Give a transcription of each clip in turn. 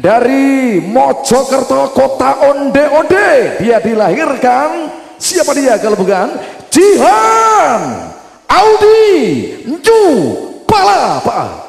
dari Mojokerto kota Onde Onde dia dilahirkan siapa dia kalau bukan? Jihan Audi Nju Palapa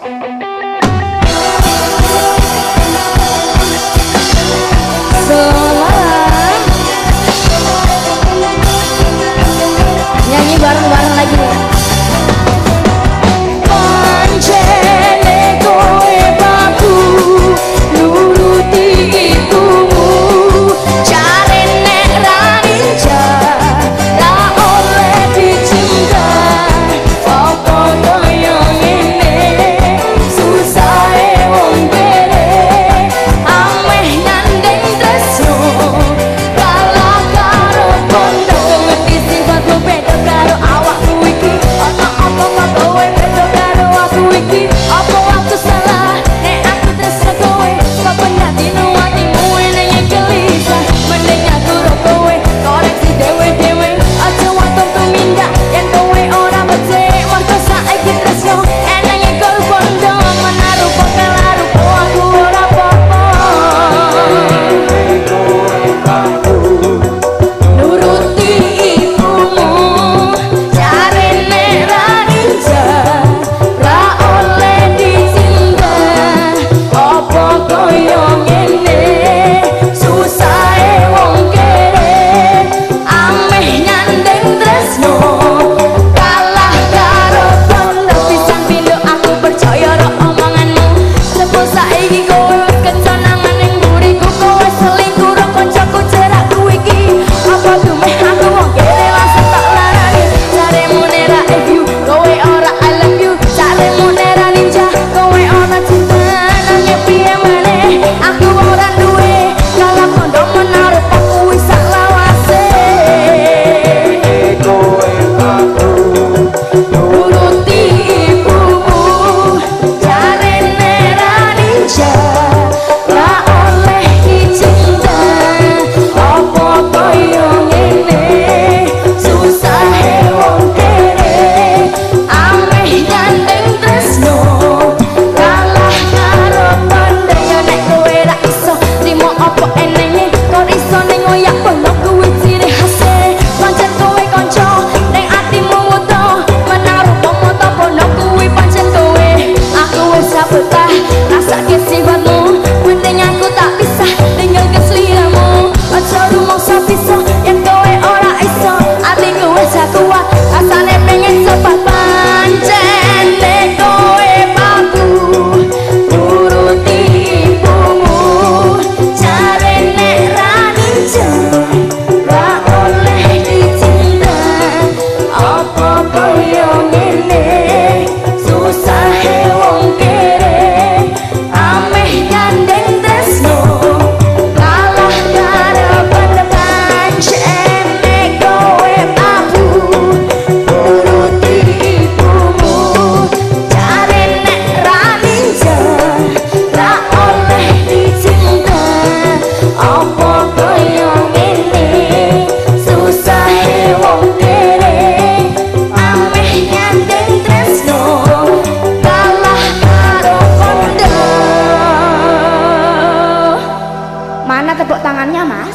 Mana tepuk tangannya, Mas?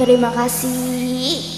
Terima kasih.